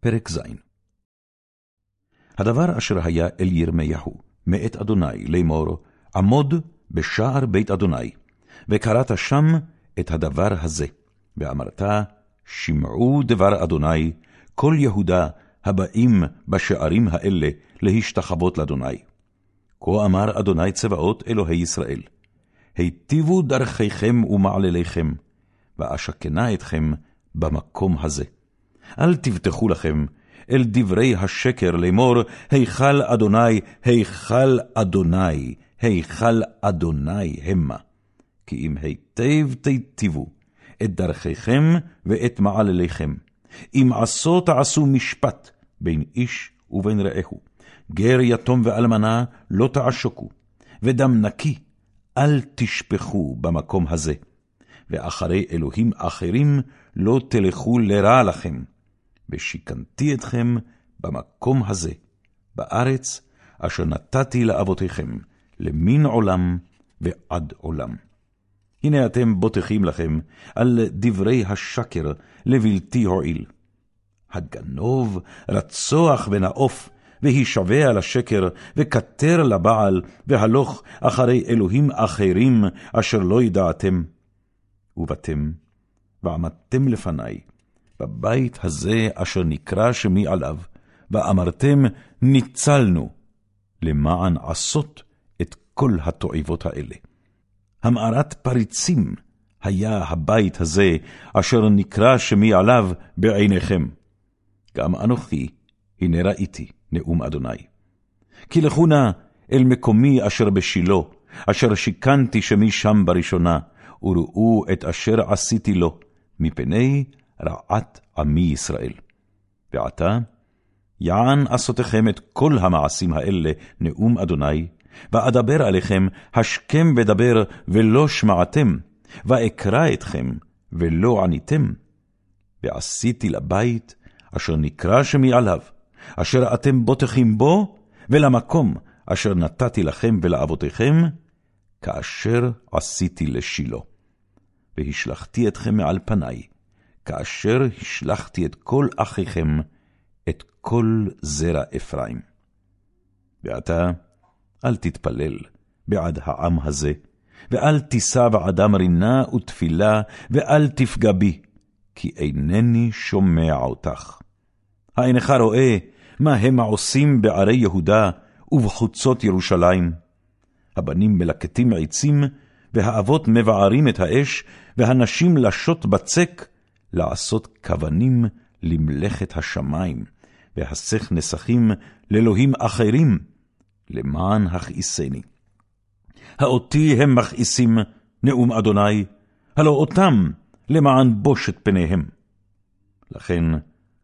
פרק ז. הדבר אשר היה אל ירמיהו, מאת אדוני לאמור, עמוד בשער בית אדוני, וקראת שם את הדבר הזה, ואמרת, שמעו דבר אדוני, כל יהודה הבאים בשערים האלה להשתחוות לאדוני. כה אמר אדוני צבאות אלוהי ישראל, היטיבו דרכיכם ומעלליכם, ואשכנה אתכם במקום הזה. אל תבטחו לכם אל דברי השקר לאמור, היכל אדוני, היכל אדוני, היכל אדוני המה. כי אם היטב תיטיבו את דרכיכם ואת מעלליכם, אם עשו תעשו משפט בין איש ובין רעהו, גר יתום ואלמנה לא תעשוקו, ודם נקי אל תשפכו במקום הזה, ואחרי אלוהים אחרים לא תלכו לרע לכם, ושיכנתי אתכם במקום הזה, בארץ אשר נתתי לאבותיכם, למין עולם ועד עולם. הנה אתם בוטחים לכם על דברי השקר לבלתי הועיל. הגנוב, רצוח ונאוף, והישבע לשקר, וקטר לבעל, והלוך אחרי אלוהים אחרים, אשר לא ידעתם. ובאתם, ועמדתם לפניי, בבית הזה אשר נקרא שמי עליו, ואמרתם, ניצלנו, למען עשות את כל התועבות האלה. המארת פריצים היה הבית הזה, אשר נקרא שמי עליו בעיניכם. גם אנוכי, הנה ראיתי, נאום אדוני. כי לכו נא אל מקומי אשר בשילה, אשר שיכנתי שמי שם בראשונה, וראו את אשר עשיתי לו, מפני רעת עמי ישראל. ועתה, יען עשותיכם את כל המעשים האלה, נאום אדוני, ואדבר עליכם, השכם ודבר, ולא שמעתם, ואקרא אתכם, ולא עניתם. ועשיתי לבית, אשר נקרא שמי עליו, אשר אתם בוטחים בו, ולמקום אשר נתתי לכם ולאבותיכם, כאשר עשיתי לשילה. והשלכתי אתכם מעל פניי, כאשר השלכתי את כל אחיכם, את כל זרע אפרים. ועתה, אל תתפלל בעד העם הזה, ואל תישא בעדם רינה ותפילה, ואל תפגע בי, כי אינני שומע אותך. האינך רואה מה הם העושים בערי יהודה ובחוצות ירושלים? הבנים מלקטים עצים, והאבות מבערים את האש, והנשים לשות בצק, לעשות כוונים למלאכת השמיים, והסך נסכים לאלוהים אחרים, למען הכעיסני. האותי הם מכעיסים, נאום אדוני, הלא אותם למען בושת פניהם. לכן,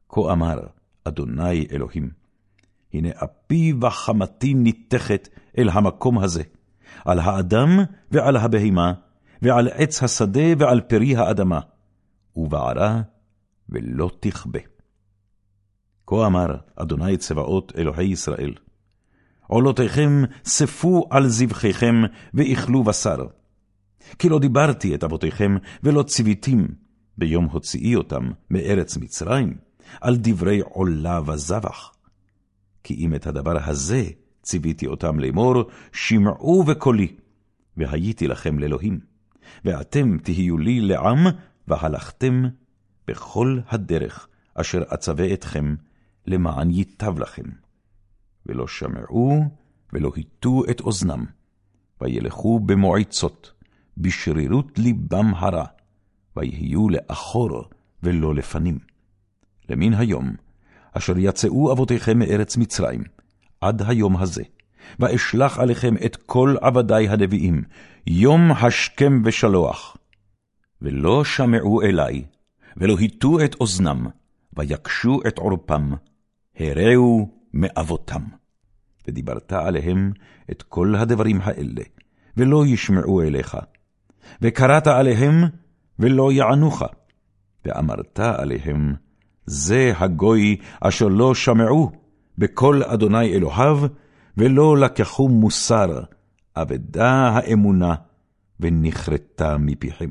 כה אמר אדוני אלוהים, הנה אפי וחמתי ניתכת אל המקום הזה, על האדם ועל הבהמה, ועל עץ השדה ועל פרי האדמה, ובערה ולא תכבה. כה אמר אדוני צבאות אלוהי ישראל, עולותיכם ספו על זבחיכם, ואכלו בשר. כי לא דיברתי את אבותיכם, ולא ציוויתים, ביום הוציאי אותם מארץ מצרים, על דברי עולה וזבח. כי אם את הדבר הזה ציוויתי אותם לאמור, שמעו בקולי, והייתי לכם לאלוהים. ואתם תהיו לי לעם, והלכתם בכל הדרך אשר אצווה אתכם, למען ייטב לכם. ולא שמעו, ולא הטו את אוזנם, וילכו במועצות, בשרירות ליבם הרע, ויהיו לאחור ולא לפנים. למן היום, אשר יצאו אבותיכם מארץ מצרים, עד היום הזה, ואשלח עליכם את כל עבדי הנביאים, יום השכם ושלוח. ולא שמעו אלי, ולא הטו את אוזנם, ויקשו את עורפם, הרעו מאבותם. ודיברת עליהם את כל הדברים האלה, ולא ישמעו אליך. וקראת עליהם, ולא יענוך. ואמרת עליהם, זה הגוי אשר לא שמעו בקול אדוני אלוהיו, ולא לקחו מוסר, אבדה האמונה, ונכרתה מפיכם.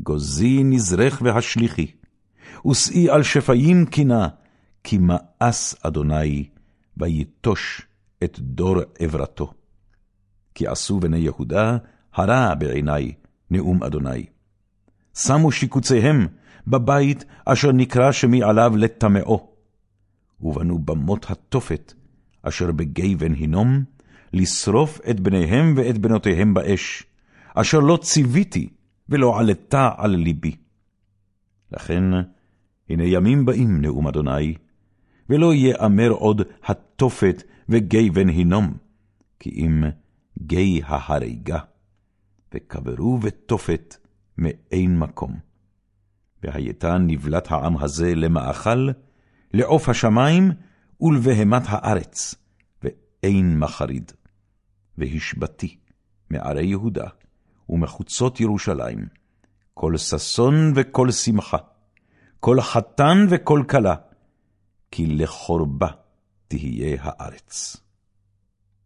גוזי נזרך והשליכי, ושאי על שפיים קינה, כי מאס אדוני, ויטוש את דור עברתו. כי עשו בני יהודה הרע בעיני, נאום אדוני. שמו שיקוציהם בבית אשר נקרא שמי עליו לטמאו. ובנו במות התופת, אשר בגיא בן הינום, לשרוף את בניהם ואת בנותיהם באש, אשר לא ציוויתי ולא עלתה על ליבי. לכן, הנה ימים באים, נאום אדוני, ולא יאמר עוד התופת וגיא בן הינום, כי אם גיא ההריגה, וקברו ותופת מאין מקום. והייתה נבלת העם הזה למאכל, לעוף השמים ולבהמת הארץ, ואין מחריד. והשבתי מערי יהודה ומחוצות ירושלים, כל ששון וכל שמחה, כל חתן וכל כלה, כי לחורבה תהיה הארץ.